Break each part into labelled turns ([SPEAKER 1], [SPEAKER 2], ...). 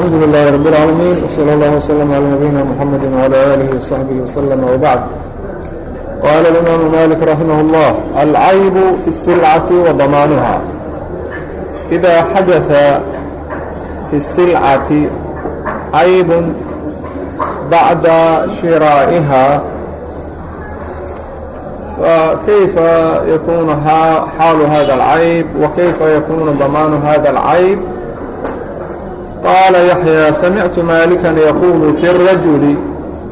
[SPEAKER 1] الحمd لله رب العاalمين وsلى الله وsلم عlى نبيinا محمد وعلى آله وصحبه وsلم وبعd qال الإmام مالك رحimه الله العyب في السلعة وضmاaنها إذا xdث في السلعة عyب بعda شhراaئها فكيف يkun xاaل hذا العyب وكيف يkun ضmاaن hذا العyب qaala yaxyaa samictu maalikan yaquulu fi rajuli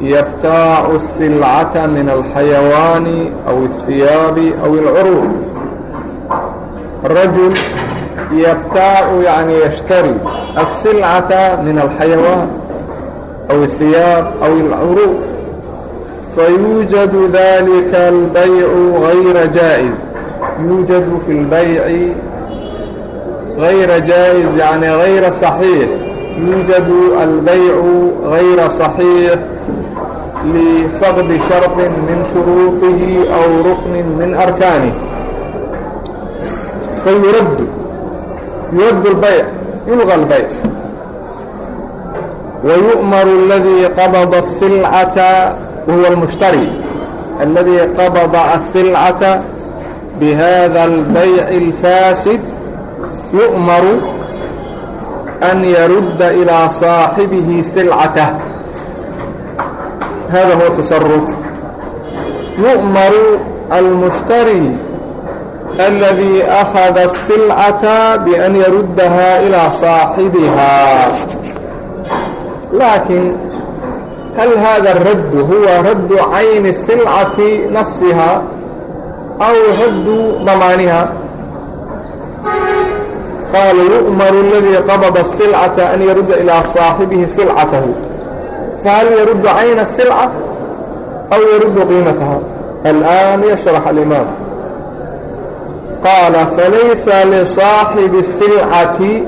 [SPEAKER 1] yabtaacu silcata min alxayawaani aw اhiyaabi aw اlcuruud rajul yabtaacu yani yashtari asilcata min alxayawaan aw اhiyaab aw اlcuruud fayuujad dalika albaycu غayra jaa'iz yuujadu fi اlbayci غayra jaaئز yaعnي غayra صaحيiح yuujab albayc غayra صaحيiح lifaqdi sharط min shuruuطihi aw rukni min arkaanه fayurad yurad اlbayc yulغى اlbayc ويؤmر اladي qabض الsilcaةa whuwa اlmuشhtarي اladي qabضa الsilcaةa bhada اlbayc الfaasid yu'maru an yarudda ilىa saaxibihi silcatah hada huwa tasaruf yu'maru almushtari aladii akhada asilcata bian yaruddaha ilىa saaxibihaa laakiin hal hada اraddu huwa raddu cayni الsilcati nafsiha aw raddu damaaniha? qaala yu'maru اladii qabada الsilcata an yarudda ilaa saaxibihi silcatahu fahal yaruddu cayna الsilca aw yaruddu qiimataha alآan yashrax alimaam qaala falaysa lisaaxibi الsilcati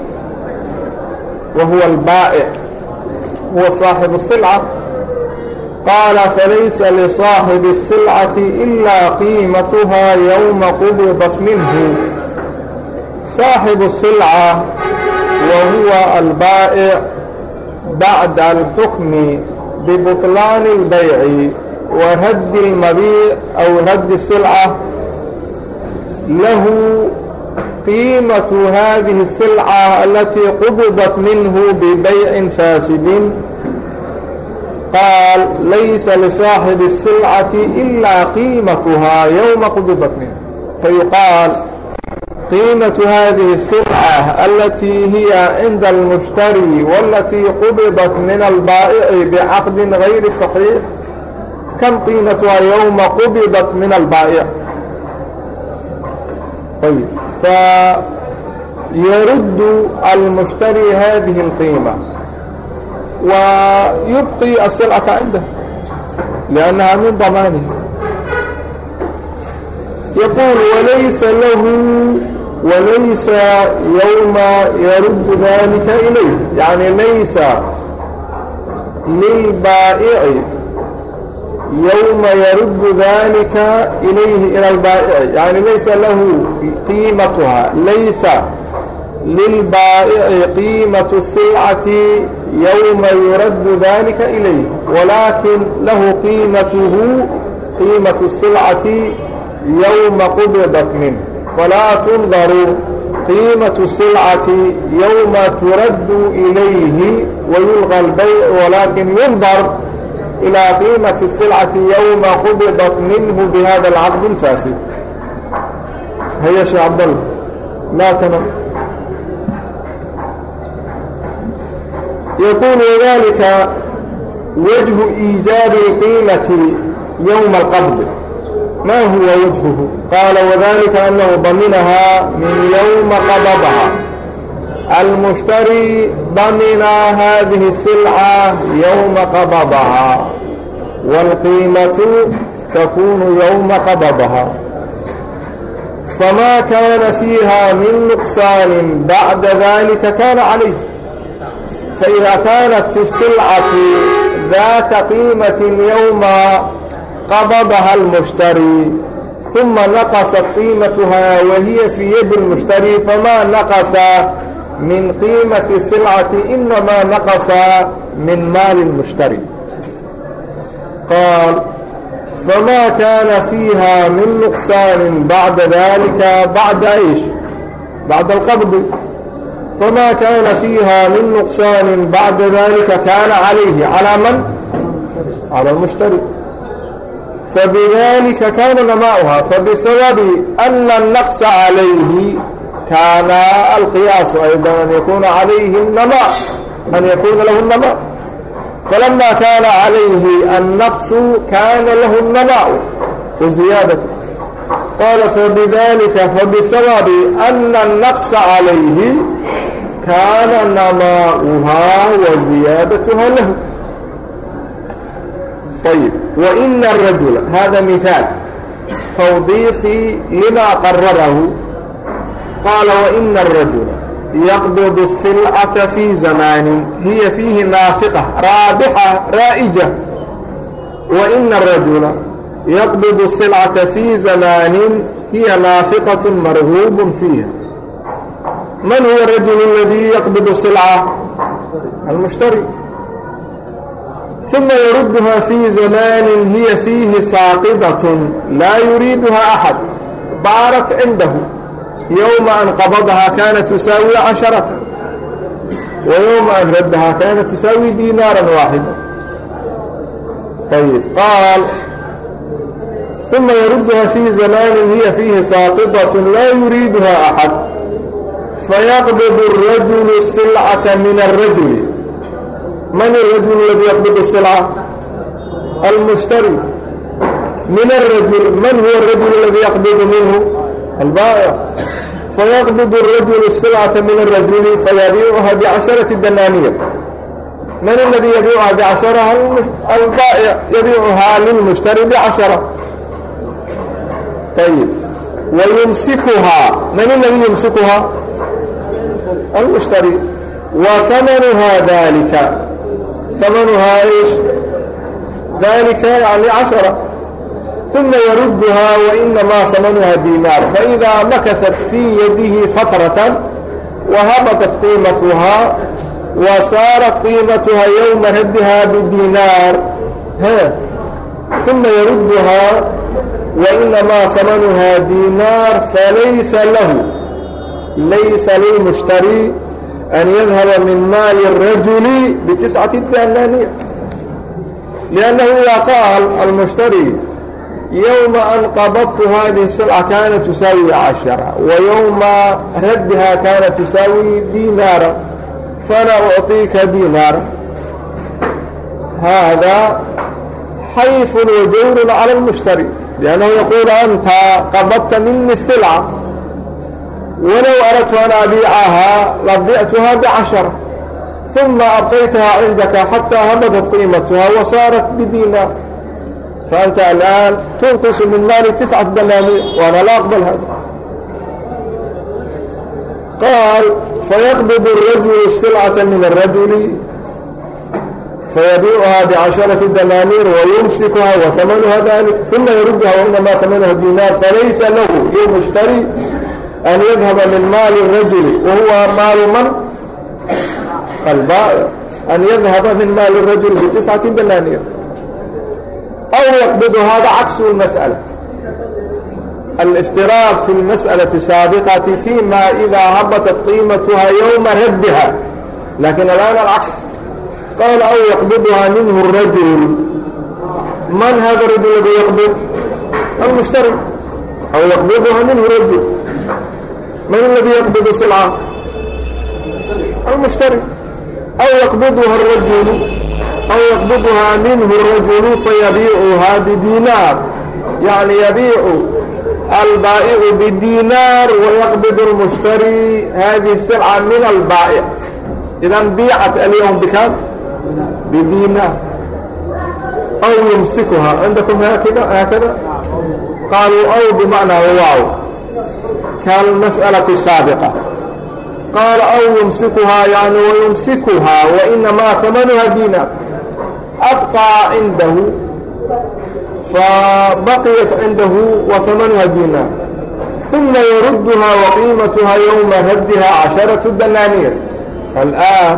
[SPEAKER 1] wa huwa albaa'ic huwa saaxibu الsilca قال فليس لصاaحب السلعة إلا قيمتها يوم قبضت منه saaxibu silca wa huwa albaa'ic bacda alxukmi bibutlaani اlbayci wa raddi اlmabiic aw raddi silca lahu qiimatu hadihi الsilca alatii qubidat minhu bibaycin faasidin qaal laysa lisaaxibi الsilcati ilaa qiimatuhaa yowma qubidat minhu fayuqaal قيمة هذه السلعة التي هي عند المشتري والتي قبضت من البائع بعقد غير صحيح كم قيمتها يوم قبضت من البائع طيب فيرد المشتري هذه القيمة ويبقي السلعة عنده لأنها من ضمانه يقول وليس له walaysa yowma yaruddu dalika ilayh yacni laysa lilbaa'ici yowma yaruddu dalika ilayhi ila albaa'ici yani laysa lahu qiimatuhaa laysa lilbaa'ici qiimatu silcati yowma yuraddu dalika ilayh walaakin lahu qiimatuhu qiimatu silcati yowma qubidat minh falaa tundaru qiimatu silcati yowma turaddu ilayhi wayulqa albayc walaakin yundar ilaa qiimati silcati yowma qubidat minhu bihada alcaqdi alfaasid haya sheekh cabdalla laa tanam yakuunu wadalika wajhu iijaabi qiimati yowma alqabdi ma huwa wajhuhu qaala wadalika anahu daminahaa min yowma qabadaha almushtari daminaa hadihi اsilca yowma qabadaha wاlqiimatu takunu yowma qabadaha famaa kaana fiiha min nuqsaanin bacda dalika kaana calayh faإida kaanat isilcatu daata qiimaةi yowma qabadaha اlmushtari ثuma naqasat qiimatuha wa hiya fii yadi اlmushtari famaa naqasa min qiimati silcati inamaa naqasa min maali اlmushtari qaal famaa kaana fiiha min nuqsaanin bacda dalika bacda ish bacda alqabdi famaa kaana fiiha min nuqsaanin bacda dalika kaana calayhi calaa man calى اlmushtari fabidalika kaana namauha fabisababi ana anaqsa calayhi kaana alqiyaasu aydan an yakuuna calayhi nama an yakuuna lahu nama falama kaana calayhi annaqsu kaana lahu namau waziyaadatu qaala fabidalika fabisababi ana anaqsa calayhi kaana namaauhaa wa ziyaadatuha lahu ayb وإن الرجل هذا مثال توضيحي لما قرره قال وإن الرجل يقبض السلعة في زمان هي فيه نافقة رابحة رائجة وإن الرجل يقبض السلعة في زمان هي نافقة مرغوب فيها من هو الرجل الذي يقبض السلعة المشتري ثuma yrudha fii zamaanin hiya fiihi saaqidatun laa yuriiduha axad baarat cindahu yowma an qabadahaa kaana tusaawi casharata wa yowma an raddahaa kaana tusaawi diinaaran waaxida ayb qaal uma yrudha fii zamaanin hiya fiihi saaqidatun laa yuriiduha axad fayaqbidu اrajulu silcata min اrajul من الرجل الذي يقبض السلعة المشتري من الرجل من هو الرجل الذي يقبض منه البائع فيقبض الرجل السلعة من الرجل فيبيعها بعشرة دنانير من الذي يبيعها بعشرة البائع يبيعها للمشتري بعشرة طيب ويمسكها من الذي يمسكها المشتري وثمنها ذلك ثمنها إيش ذلك يعني عشرة ثم يردها وإنما ثمنها دينار فإذا مكثت في يده فترة وهبطت قيمتها وصارت قيمتها يوم ردها بدينار ها ثم يردها وإنما ثمنها دينار فليس له ليس للمشتري an yadhaba min maali الrajuli bitiscati danaaniir liannahu idaa qaal almushtari yowma an qabadtu hadihi اsilca kaana tusaawi cashara wa yowma raddihaa kaana tusaawi diinaara fana ucطiika diinaara haadaa xayfun wajawrun cala اlmushtari liannahu yaquulu anta qabadta mini اsilca walow aradtu an abiicahaa labictuhaa bicashar uma abqaytahaa cindaka xataa hamadat qiimatuhaa wa saarat bidiinaar faanta alaan tuqtasu min maali tiscat banaaniir waana laa aqbal hada qaal fayaqbidu الrajulu silcata min الrajuli fayabiicuhaa bicasharati danaaniir wayumsikuhaa wa amanuha dalik uma yaruduha wainamaa amanuha dinaar falaysa lahu yowma an yadhaba min maali rajuli wa huwa maalu man albaa'ic an yadhaba min maali rajuli bitiscati banaaniya aw yaqbidu hada caksu اmasأala الاftirاad fi اlmasأlaةi saabiqati fima إidaa habatat qiimatuha ywma raddiha laakiin alaan alcaks qaala aw yaqbidha minhu الrajul man hada rajul ladii yaqbid almushtari aw yaqbidha minhu rajul man اladي yqbd silca almushtari aw yqbidha rajulu aw yaqbidhaa minhu rajulu fayabiicuhaa bidinaar yani yabiicu albaa'icu bidinaar wayaqbid اlmushtari hadihi silca min albaa'ic idan biicat alyowm bikan bidinaar aw yumsikuhaa cindakum haakada haakada qaaluu aw bimacnaa waaw kaalmas'alati asaabiqa qaala aw yumsikuhaa yani wayumsikuhaa wainamaa hamanuha diinaar abqaa cindahu fabaqiyat cindahu wa hamanuha diinaar ثuma yarudha وqiimatha yوma radha caشharaة danaaniir alآan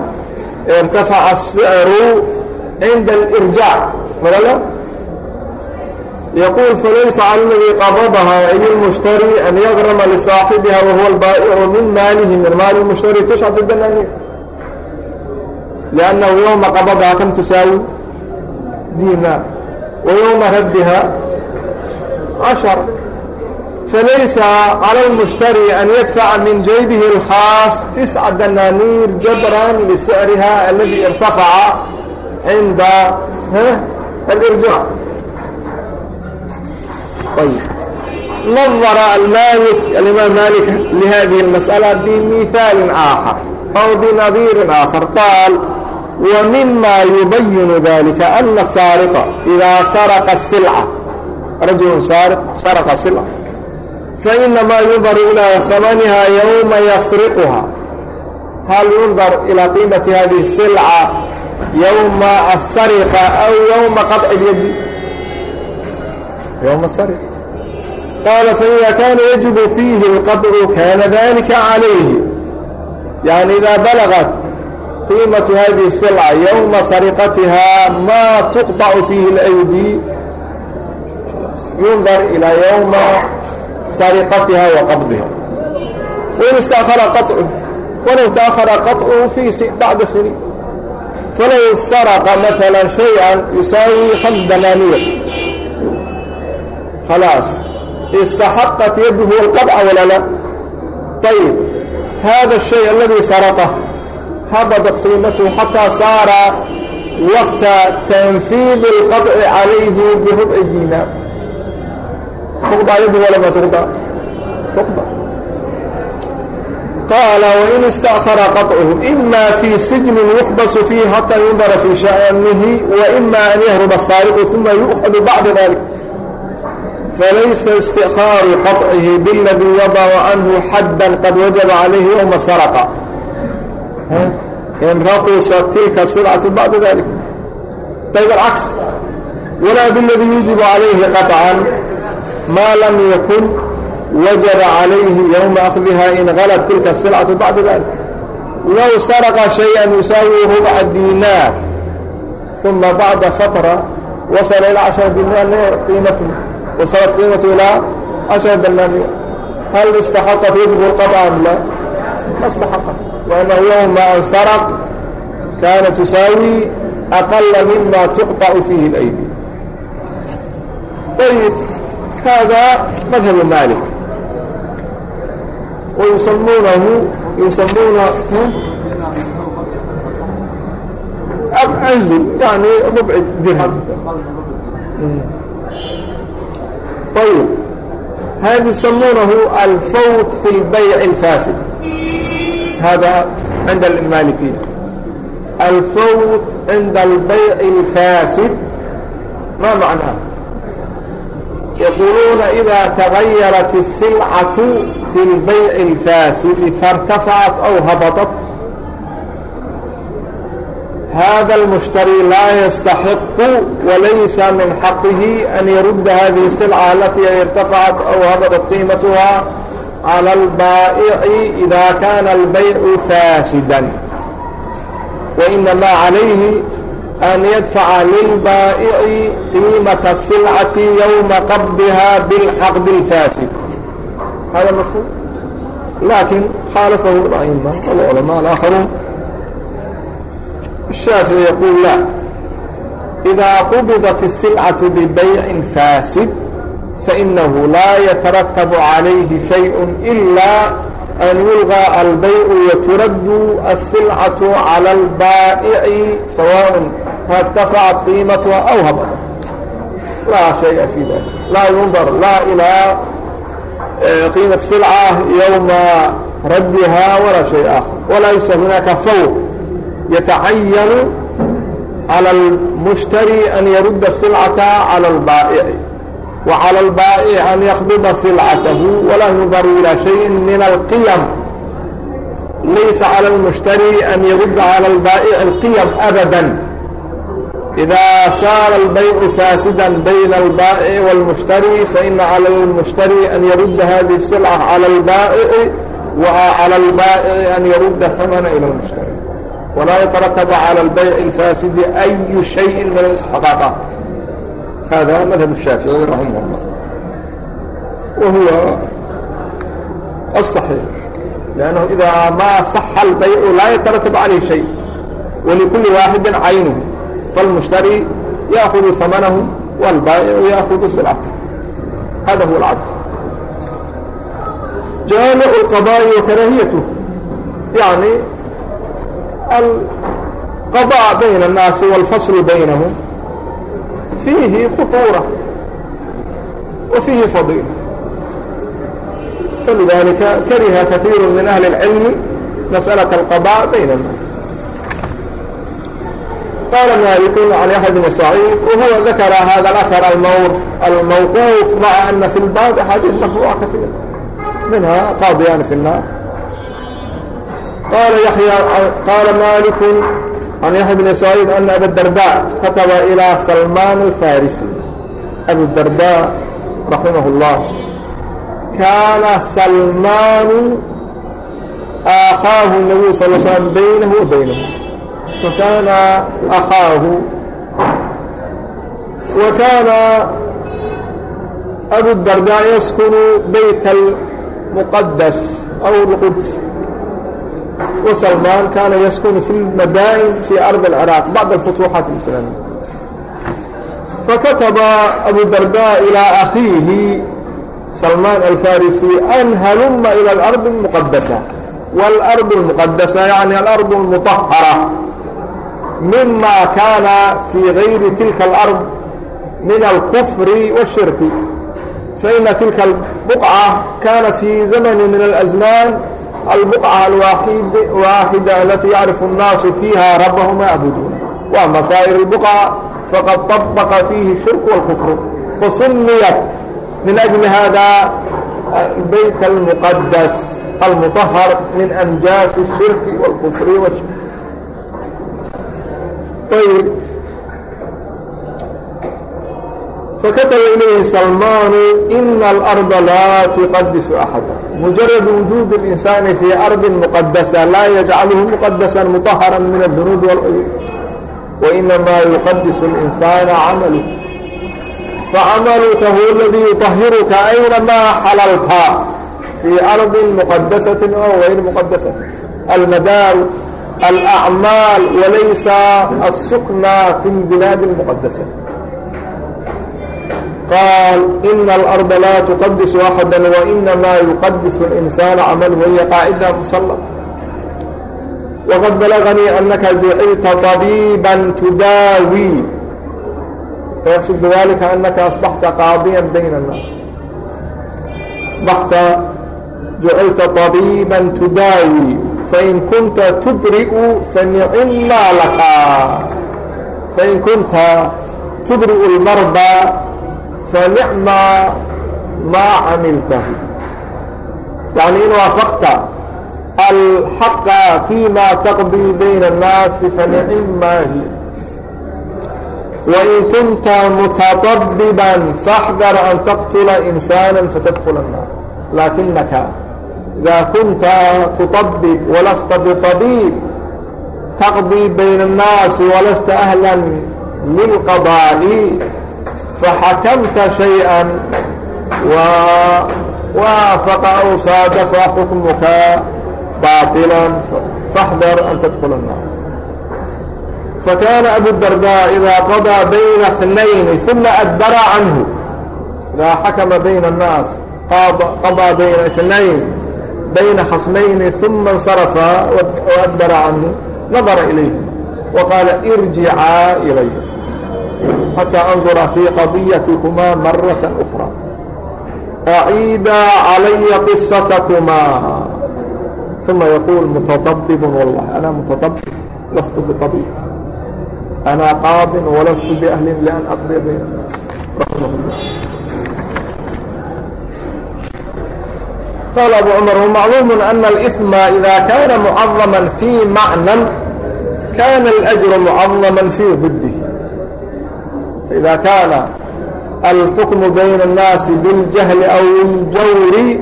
[SPEAKER 1] اrtafaca الsicru cinda اlirjaac يquل falaysa calى اladii qabdha ay الmشhtarي an ygrma لsaaxibiha wahuwa اlbaaئcu min maalihi min maali الmشhtarي تiشcaة danaaniir لأnnahu yowma qabdha kam tusaawi diinaar وayowma raddiha caشhaر falaysa calى الmشhtarي an yadfaca min jaybihi الkhاas تiسca danaaniir jabran لsعriha aladi اrtafaca cinda alإrjاع طيب نظر المالك الإمام مالك لهذه المسألة بمثال آخر أو بنظير آخر قال ومما يبين ذلك أن السارق إذا سرق السلعة رجل سارق سرق السلعة فإنما ينظر إلى ثمنها يوم يسرقها هل ينظر إلى قيمة هذه السلعة يوم السرقة أو يوم قطع اليد yowma sari qaala faida kaana yajibu fiihi alqadcu kaana dalika calayhi yani idaa balagat qiimatu hadihi silca yowma sariqatiha maa tuqطacu fiihi اlaydi yundar ilaa yowma sariqatiha wa qadbiha wain istahara qacu walow taahara qaطcuhu fii bacda siniin falow saraqa maala shayئa yusaawi khams danaaniya خلاص استحقت يده القطع ولا لا طيب هذا الشيء الذي سرقه هبطت قيمته حتى صار وقت تنفيذ القطع عليه بربع دينار تقضى يده ولا ما تقضى تقضى قال وإن استأخر قطعه إما في سجن يحبس فيه حتى ينظر في شأنه وإما أن يهرب السارق ثم يؤخذ بعد ذلك falaysa istixaaru qaطcihi biladii yadacu canhu xaddan qad wajaba calayhi yowma saraqa in rakusa tilka sidcatu bacda dalik ayb alcaks walaa biladii yujibu calayhi qaطcan maa lam yakun wajaba calayhi yowma akhdiha in galad tilka asilcatu bacda dalik low saraqa shay-an yusaawi rubca dinaar uma bacda fatra wasala ilaa cashara dinaar qiimatuhu wasalat qiimatu ilaa ashar danaaniya hal istaxaqat yadku qada am laa ma istaxaqat waannahu yowma ansaraq kaana tusaawi aqala mima tuqطacu fiihi اlaydi ayib hada madhabu maalik wayusamuunahu yusamuuna anzl yani rubci dirham ayb hada yusamuunahu alfawt fi اlbayc اlfaasid hada cinda اmaalikiin alfawt cinda اlbayc اlfaasid ma macnaa yaquuluuna إida tagayarat الsilcaة fi اlbayc اlfaasidi faاrtafacat aw habadat hada اlmushtari laa yastaxiqu walaysa min xaqihi an yarudda hadihi اsilca alatii irtafacat aw habadat qiimatuha calى اlbaa'ici ida kana اlbaycu faasida wainama calayhi an yadfaca lilbaa'ici qiimata الsilcati ywma qabdiha biاlcaqdi اlfaasid hada mafhum laakiin khaalafahu a'ima walculamaa alaaharuun الشhاaفعي يقول لا إdا qبضت السلعة ببيع فاسد فإنه لا يترتب عليه شيء إلا أن يلغى البيع وترد السلعة على البائع سواء ارتفعت قيمتها أو هبطت لا شيء في ذلك لا ينظر لا إلى قيمة سلعة يوم ردها ولا شيء آخر وليس هناك فوق yatacayan calى اlmushtari an yarudda silcata calى اlbaa'ici wa calى اlbaa'ici an yakdida silcatahu walaa yudaru ilaa shayin min alqiyam laysa calى اlmushtari an yarudda calى اlbaa'ici اlqiyam abada إda saara الbayع faasida bayna الbaaئع والmuشhtarي faإna عalى الmuشhtarي an yaruda hadiه الsلcة عalى الbaaئع وa عalى الbaaئع an yaruda ثmن ilى الmuشhtarي وlaa yترaتب عalى البyع الفاsد أy شhayءi min الاsتiقاaqاaت hada madhب الشhaafiعي raحimه الlه whuw الصحيiح لأnنه إdaa maa صح الbayع laa yترaتب عalayه شhayء وlكuلi waaxid caynه فالمشhtarي يأخذ ثمنه والbاaئع يأخذ صلcته hada huو الcad jaaمع القضاء وkrاhiyته القضاء بين الناس والفصل بينهم فيه خطورة وفيه فضيلة فلذلك كره كثير من أهل العلم مسألة القضاء بين الناس قال مالك عن يحيى بن سعيد وهو ذكر هذا الأثر الموقوف مع أن في الباب أحاديث مرفوعة كثيرة منها قاضيان في النار قال يحيى قال مالك عن يحيى بن سعيد أن أبا الدرداء كتب إلى سلمان الفارسي أبو الدرداء رحمه الله كان سلمان أخاه النبي صلى الله عليه وسلم بينه وبينه فكان أخاه وكان أبو الدرداء يسكن بيت المقدس أو القدس وسلمان كان يسكن في المدائن في أرض العراق بعد الفتوحات الإسلامية فكتب أبو الدرداء إلى أخيه سلمان الفارسي أن هلم إلى الأرض المقدسة والأرض المقدسة يعني الأرض المطهرة مما كان في غير تلك الأرض من الكفر والشرك فإن تلك البقعة كان في زمن من الأزمان البقعة الواحدة التي يعرف الناس فيها ربهم يعبدون وأما سائر البقعة فقد طبق فيه الشرك والكفر فسميت من أجل هذا البيت المقدس المطهر من أنجاس الشرك والكفر والشرك طيب فkتب إليه سلمان إن الأرض لا تqدس أحدا مجرد وجود الإنسان في أرض مقدسة لا يجعله مقدسا مطهرا من الذنوب والعيوب وإنما يقدس الإنسان عمله فعملك هو الذي يطهرك أينما حللت في أرض مقدسة أو غير مقدسة المدار الأعمال وليس السكنى في البلاد المقدسة قال إن الأرض لا تقدس أحدا وإنما يقدس الإنسان عمله وهي قاعدة مصلى وقد بلغني أنك جعلت طبيبا تداوي ويقصد بذلك أنك أصبحت قاضيا بين الناس أصبحت جعلت طبيبا تداوي فإن كنت تبرئ فنعم لك فإن كنت تبرئ المرضى fanicmaa maa camilta yacnii in waafaqta alxaqa fii ma taqdii bayna annaasi fanicim maahi wain kunta mutatabiban faxdar an taqtula insaana fatadkula annaar laakinaka idaa kunta tutabib walasta biطabiib taqdii bayna annaasi walasta ahlan lilqadaa'i faxakamta شhayئa waafaqa aw saadafa xukmuka baaطilا faxdar an tadkul الnaar فكان أبو الدرداء إذا قضى بين اثنين ثم أدبر عنه إذا حكم بين الناس قضى بين اثنين بين خصمين ثم انصرف وأدبر عنه نظر إليه وقال ارجعا إليه حتىa أndura في qضيaتikmaa maraة أخرى أعيidaa عalaya qiصaتkmaa ثuma yquل متaضبب والله أnا متaضبب last بطبيب أnا qاaض وlast بأhل لأn أqضي b رحمه الله qال أbو cمر ومacلوم أن الإثم إdا kاna معظما في معنى kاna الأجر معظما في hudi فإذا كان الحكم بين الناس بالجهل أو الجور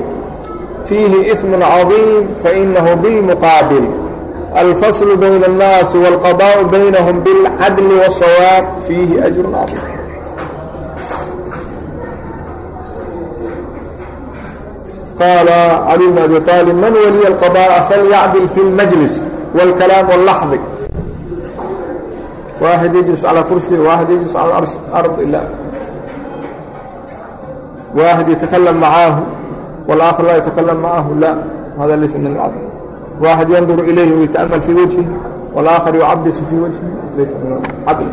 [SPEAKER 1] فيه إثم عظيم فإنه بالمقابل الفصل بين الناس والقضاء بينهم بالعدل والصواب فيه أجر عظيم قال علي بن أبي طالب من ولي القضاء فليعدل في المجلس والكلام واللحظ waaxid yajlis calىa kursi waaxid yajlis cala alard ilaa waaxid yatakalam macaahu wاlآakhar laa yatakalam macahu la hada laysa min اlcadl waaxid yanduru ilayhi wayta'mal fii wejhi wاlآakhar yucabisu fii wejhi laysa min اcadl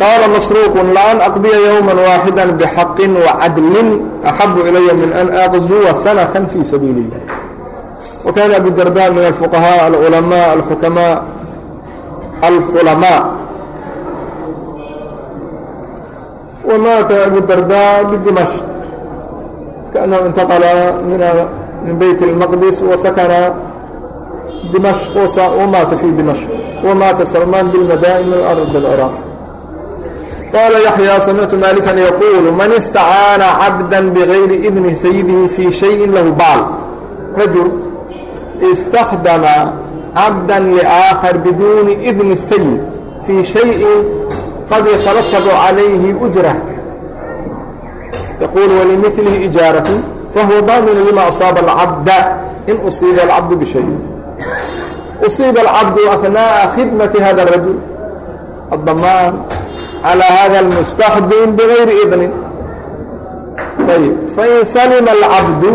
[SPEAKER 1] qaala masruuqun laan aqdiya yowma waaxida bxaqi wacadlin axabu ilaya min an aqzuwa sanatan fii sabiilihi وكان أبو الدرداء من الفقهاء العلماء الحكماء الخلماء ومات أبو الدرداء بدمشق كأنه انتقل من من بيت المقدس وسكن دمشق ومات في دمشق ومات سلمان بالمدائن من أرض العراق قال يحيى سمعت مالكا يقول من استعان عبدا بغير إذن سيده في شيء له بال رجل istakdama cabda liaakhar biduuni idni sayid fii shayin qad yatarattabu calayhi ujra yaquul walimilihi ijaaratu fahuwa daaminu lima asaaba alcabda in usiiba alcabdu bishayin usiiba alcabdu ahnaaءa khidmati hada اrajul الdamaan calى hada اlmustakdim bigayri idnin ayb fain salima اlcabdu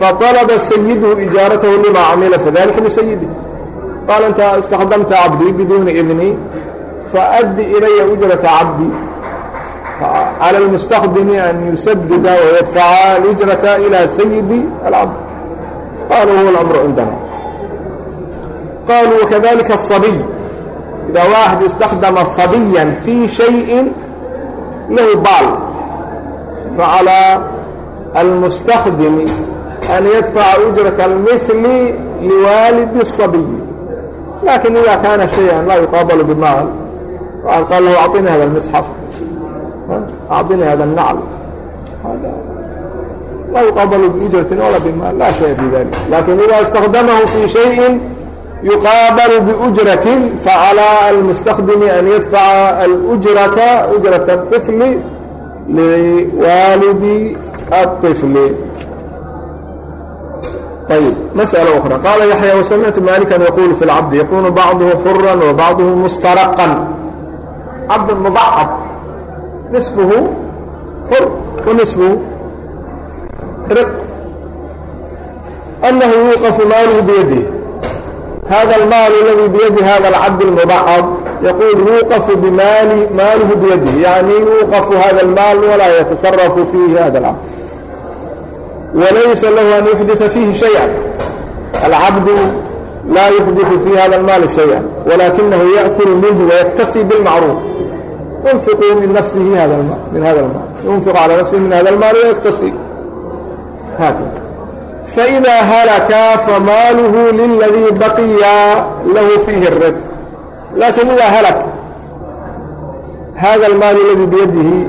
[SPEAKER 1] faطalba sayidhu ijaaratahu lima camila fadalika lisayidi qaala inta istaxdamta cabdii biduuni idni faaddi ilaya ujrata cabdi calى اlmustakdimi an yusadida wayadfaca alijrata ilى sayidi alcabd qaala huwa اlamru cindana qaluu wakadalika الصabiy ida waaxid اstaخdama صabiya fii شhayءi lahu baal facalى almustakdimi an yadfaca ujrata lmili liwaalidi الصabiyi laakiin ida kaana shayan laa yuqaabalu bimaal qaal lahu acطinii hada اmisxaf acطinii hada اnacl laa yuqaabalu biujratin wala bimaal laa shaya fi dalik laakiin ida اstakdamahu fi shayءi yuqaabalu biujratin facalى almustakdimi an yadfaca alujrata ujraة الطifli liwaalidi الطifli ayb masألة أخرى. qaala yaxya وsamictu maalikan yaquulu fi اlcabdi yakunu bacduhu xura وbacduhu mustaraqan cabd mudacab nisfuhu xur wanisfuhu riq أnahu yuuqafu maaluhu biyadih hada اlmaal اladii biyadi hada اlcabd اlmudacab yaquul yuuqafu bmaali maaluhu biyadih yaعni yuuqafu hada اlmaal walaa yatasarafu fiihi hada اlcabd walaysa lahu an yuxdita fiihi shaya alcabdu laa yuxdiu fii hada almaali shaya walaakinahu yaakulu minhu wayaktasii bilmacruuf yunfiqu min nafsihi min hada almaal yunfiqu calaa nafsihi min hada almaali wayaktasii haakada faإida halaka famaaluhu liladii baqiya lahu fiihi الrid laakiin idaa halak hada almaal aladii biyadihi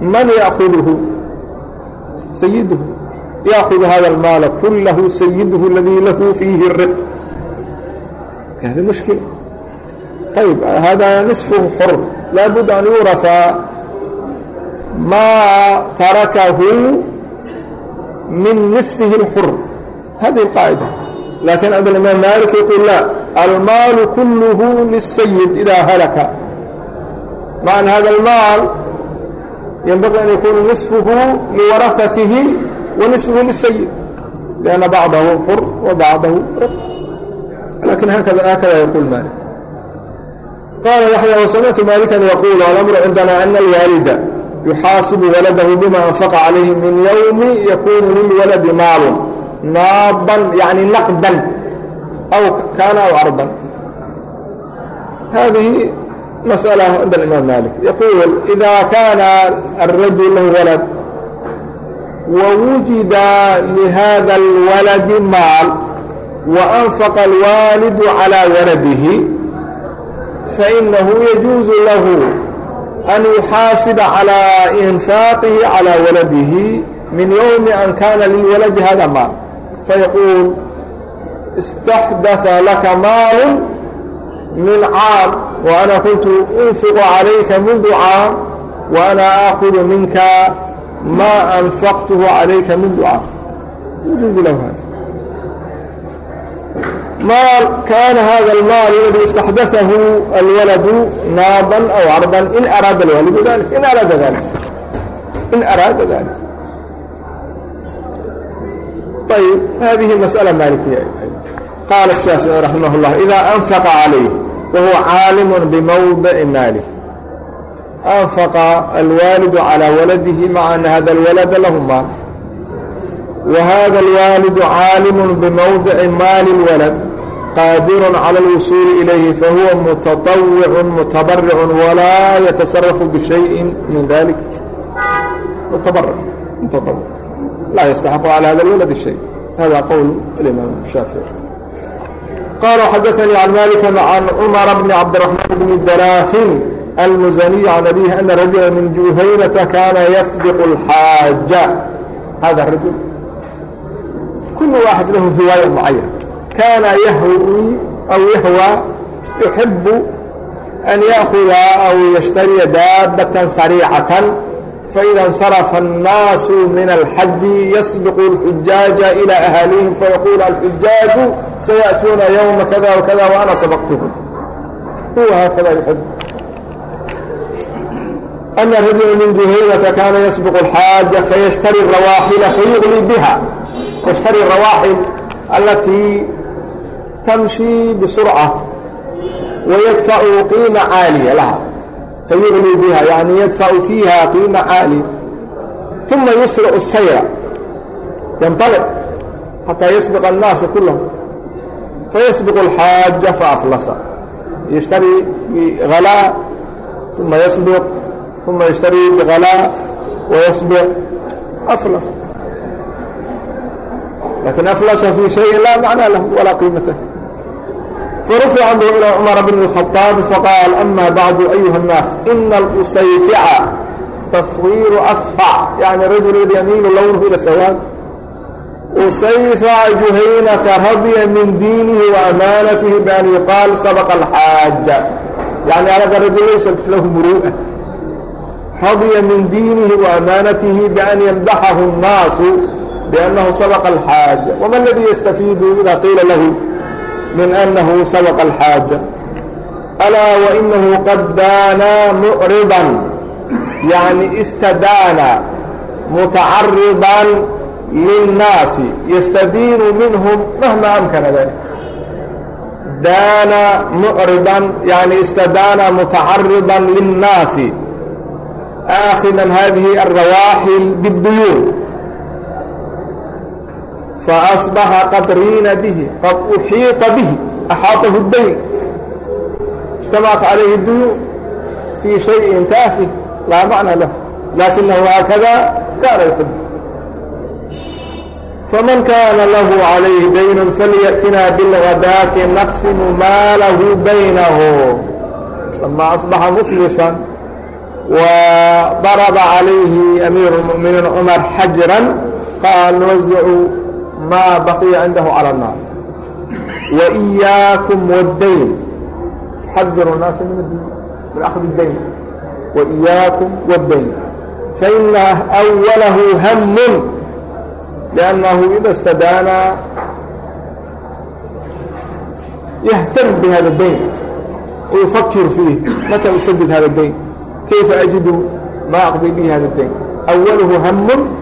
[SPEAKER 1] man yaأkudhu sayiduhu yaahudu hada اlmaala kulahu sayiduhu اladii lahu fiihi riq hadi mushkil ayb hada nisfuhu xor laabudda an yuuraثa maa tarakahu min nisfihi اlxur hadihi اlqaa'ida laakiin عnd اlimaam malik yquul la almaalu kulluhu liلsayid إida halaka man hada اlmaal ينبغي أن يكون نصفه لورثته ونصفه للسيد لأن بعضه حر وبعضه رق لكن هكذا هكذا يقول مالك قال يحيى وسمعت مالكا يقول الأمر عندنا أن الوالد يحاسب ولده بما أنفق عليه من يوم يكون للولد مال نابا يعني نقدا أو كان أو عرضا هذه مسألة عند الإمام مالك يقول إذا كان الرجل له ولد ووجد لهذا الولد مال وأنفق الوالد على ولده فإنه يجوز له أن يحاسب على إنفاقه على ولده من يوم أن كان للولد هذا مال فيقول استحدث لك مال من عام وأنا كنت أنفق عليك منذ عام وأنا آخذ منك ما أنفقته عليك منذ عام يجوز له هذا ما كان هذا المال الذي استحدثه الولد نابا أو عرضا إن أراد الوالد ذلك إن أراد ذلك إن أراد ذلك طيب هذه مسألة مالكية قال الشافعي رحمه الله إذا أنفق عليه وهو عاaلم بموضع ماaله أنفق الواaلد على ولده مع أن هذا الولد له mاaل وهذا الواaلد عاaلم بموضع ماaل الولد قاaدر على الوصول إليه فهو متطوع متبرع ولا يتصرف بشhيء من ذلك متبرع متطوع لا يستحق على هذا الولد شيء هذا قول الإمام الشhافعي qala xadaثnii can malik can cumara bni cabdiraxmaan bni daraafin almuzaniy can abihi ana rajula min juhaynata kana yasbiq اlxaaja hada rajul kul waaxid lahu hiwaaya mucayan kana yahwi aw yahwa yuxibu an yaakuda aw yashtariya daabatan sariicatan فإdا انصرف الناaس من الحج يسبق الحujاaج إلى أhاaلهم فيقول الحujاaج سيأتوna يومa kذا وkذا وأنا سبقتهم هو hkذا يحب أن الرجل من جهينة كان يسبق الحاaجة فيشتري الرواaحل فيغلي بها يشتري الرواaحل التي تمشي بسرعة ويدفع قيمة عاaلية لها fayugni biha yani yadfacu fiiha qiima caali uma yusricu sayra yantalib xataa yasbiqa annaasu kulahum fayasbiqu alxaaja faaflasa yashtarii bihalaa uma yasbiq uma yashtarii bihalaa wayasbiq aflas laakiin aflasa fii shayin laa macnaa lahu walaa qiimata فرفع به إلى عمر بن الخطاب فقال أما بعد أيها الناس إن الأسيفع تصوير أصفع يعني رجل يميل لونه إلى سواد أسيفع جهينة رضي من دينه وأمانته بأن يقال سبق الحاج يعني هذا الرجل ليست له مروءة رضي من دينه وأمانته بأن يمدحه الناس بأنه سبق الحاج وما الذي يستفيد إذا قيل له من أنه سبق الحاجة ألا وإنه قد بان معرضا يعني استدان متعرضا للناس يستدين منهم مهما أمكن ذلك دان معرضا يعني استدان متعرضا للناس آخذا هذه الرواحل بالديون faasbaxa qad riina bihi qad uxiiطa bihi axaatahu dayn اجtamcat calayhi duyuun fii shayin taafih laa macna lah laakinahu haakada kaana yuxib faman kaana lahu عalayhi dayn falyaأtina bilغadaati naqsimu maalahu baynahu. Lama aصbaxa mflisan وضarba عalayhi amiiru الmuؤminiin cmar xajra qaal waزcu maa baqiya cindahu calى الnaas وإyaakum wالdayn xadiru الnaasa min akhdi الdayn وإyaakum wالdayn faإnaha أwalahu hm لأnnahu ida اstadaana yهtm bhada الdayn ويfkir فيih matى usدد hada الdayn kayfa أjidu ma aqضي bه hada الdayn أwalahu hm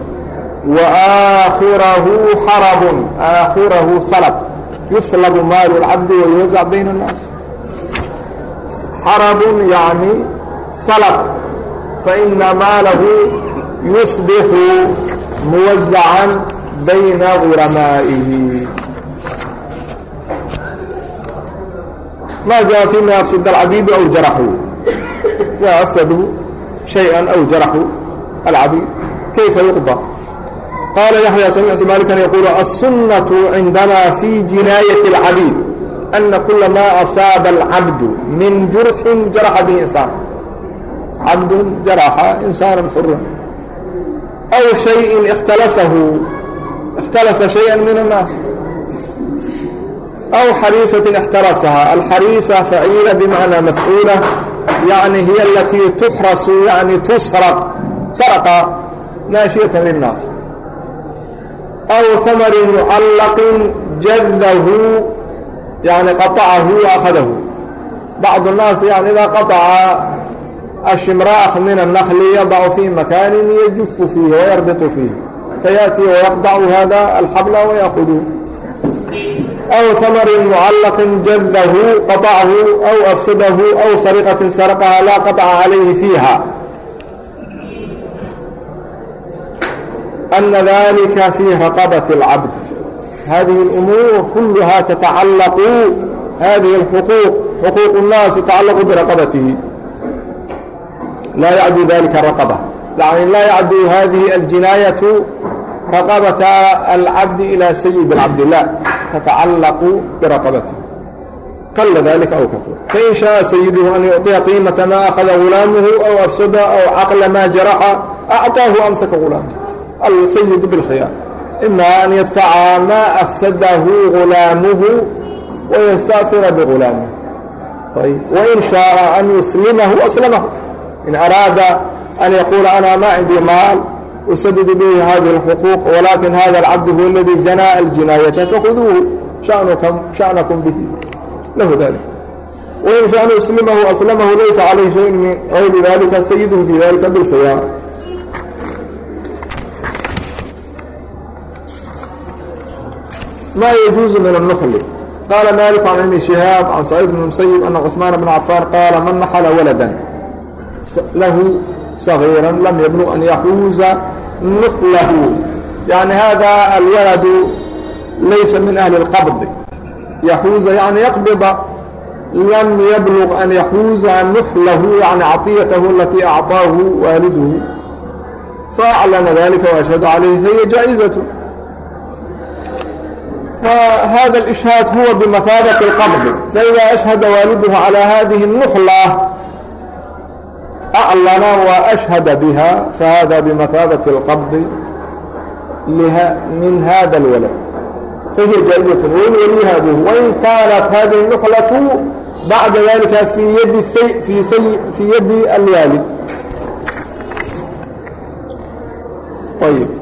[SPEAKER 1] وآkirahu xarb آakhirahu salb yuslb maal الcabdi وyuزc bayn الناas xarb yaعni salb faإna maalahu yusbixu muwaزaعa bayna غuramaaئihi ma jaءa فيma أfsd الcabيd أw jarxuu ma أfsadu شhayئa أw jarxuu الcabيd kayfa yuqbr qاaل يحيى سمعت مالكا يقول السuنة عindnا في جiناaية العبيد أن كuل mا أصاaب العبد من جuرح جaرح bه إنسان cabd جaرحa إنساaنا حرا أو شhayء اkhتلسه اkhتلس شhayئا من الناaس أو xريiسة اxتلسها الxريiسة فعيiلة بمعنى مفعولة يعني هي التي تحرس يعني تسرق سرقة ناشية للناaس aw samarin mucallaqin jadahu yani qaطacahu akhadahu bacdu الnaas yani idaa qaطaca ashimraakh min الnakli yadacu fii makaanin yajufu fiihi wayarbiطu fiihi fayaأtii wayaqdacu hada alxabla wayaakhudu aw hamarin mucallaqin jadahu qaطachu aw afsadahu aw sariqatin sarqaha laa qaطca calayhi fiiha أن ذلك في رقبة العبد هذه الأمور كلها تتعلق هذه الحقوق حقوق الناس تتعلق برقبته لا يعدو ذلك الرقبة يعني لا يعدو هذه الجناية رقبة العبد إلى سيد العبد لا تتعلق برقبته قل ذلك أو كفر فإن شاء سيده أن يعطي قيمة ما أخذ غلامه أو أفسد أو عقل ما جرح أعطاه أمسك غلامه alsayidu bilkhiyaar imaa an yadfaca maa afsadahu gulaamuhu wayastaira bigulaamihi wain shaaa an yuslimahu aslamahu in araada an yaquula ana ma cindii maal usadidu bihi hadihi اlxuquuq walakin hada alcabdu huwa aladii janaa aljinaayata fakuduuhu shanakum bihi lahu dalik wain shaanu yuslimahu aslamahu laysa calayhi shayn min ayri dalika sayidhu fii dalika bilkhiyaar ma يجuز min النحl qال mالك عن بن شiهاaب عن سعيد بن مسyب أن cثمان بن cafاn qاala maن نxla waلadا lahu صغيirا lam yبلغ أn yaحuuزa نxlahu yaعnي hada الwalad laysa min أhلi الqبض yaxuuza yani yaqbida lam yablغ an yaxuuza nuxlahu yani caطiyatahu alatii acطaahu waaliduhu faaclana dalika وashhadu calayhi fahiya jaaئizatu فهذا الإشهاد هو بمثابة القبض فإذا أشهد والده على هذه النخلة أعلن وأشهد بها فهذا بمثابة القبض لها من هذا الولد فهي جائزة وإن وليها وإن طالت هذه النخلة بعد ذلك في يد السي في سي في يد الوالد طيب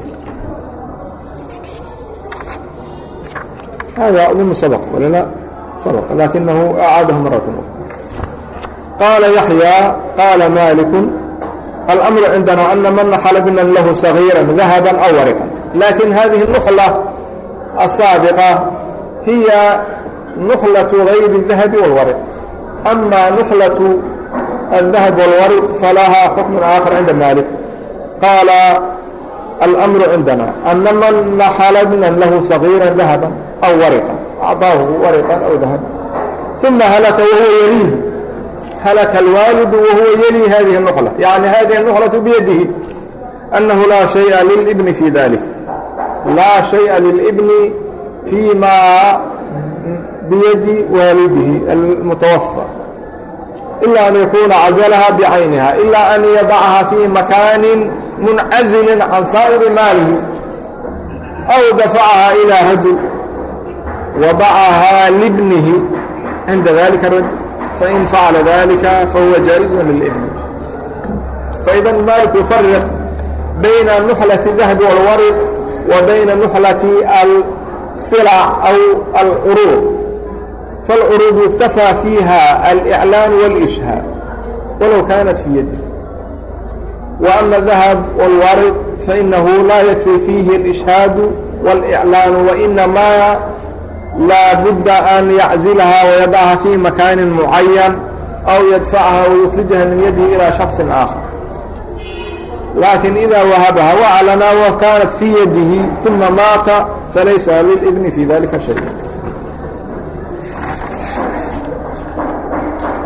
[SPEAKER 1] هذا أظن سبق ولا لا سبق لكنه أعاده مرة أخرى قال يحيى قال مالك الأمر عندنا أن من نحل بنا له صغيرا ذهبا أو ورقا لكن هذه النخلة السابقة هي نخلة غير الذهب والورق أما نخلة الذهب والورق فلها حكم آخر عند مالك قال الأمر عندنا أن من نحل بنا له صغيرا ذهبا أو ورطا أعطاه ورطا أو ذهب ثم هلك وهو يليه هلك الوالد وهو يلي هذه النخلة يعني هذه النخلة بيده أنه لا شيء للابن في ذلك لا شيء للابن فيما بيد والده المتوفى إلا أن يكون عزلها بعينها إلا أن يضعها في مكان منعزل عن سائر ماله أو دفعها إلى هدو وضعها لابنه عند ذلك الرجل فإن فعل ذلك فهو جائز للإبن فإذا مالك يفرق بين نحلة الذهب والورق وبين نحلة السلع أو العروض فالعروض يكتفى فيها الإعلان والإشهار ولو كانت في يده وأما الذهب والورق فإنه لا يكفي فيه الإشهاد والإعلان وإنما laa budda an yaczilahaa wayadaha fii makaanin mucayan aw yadfacaha wayukhrijaha min yadihi ilaa shaksin aakhar. Laakiin idaa wahabaha waclanaa wa kaanat fii yadihi uma maata falaysa lilibni fii dalika shay.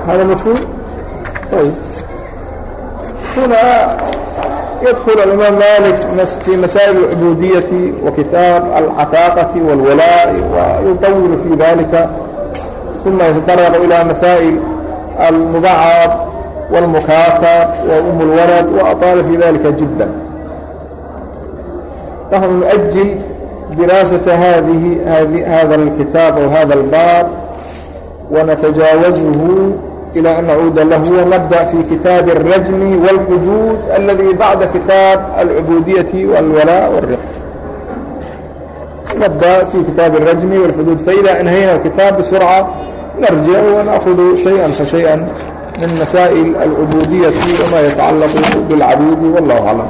[SPEAKER 1] Hada mafhuum ayb huna يدخل الإمام مالك في مسائل العبودية وكتاب العتاقة والولاء ويطول في ذلك ثم يتطرق إلى مسائل المبعض والمكاتب وأم الولد وأطال في ذلك جدا نحن نؤجل دراسة هذه هذا الكتاب أو هذا الباب ونتجاوزه إلى أن نعود له ونبدأ في كتاب الرجم والحدود الذي بعد كتاب العبودية والولاء والرق نبدأ في كتاب الرجم والحدود فإذا أنهينا الكتاب بسرعة نرجع ونأخذ شيئا فشيئا من مسائل العبودية وما يتعلق بالعبيد والله أعلم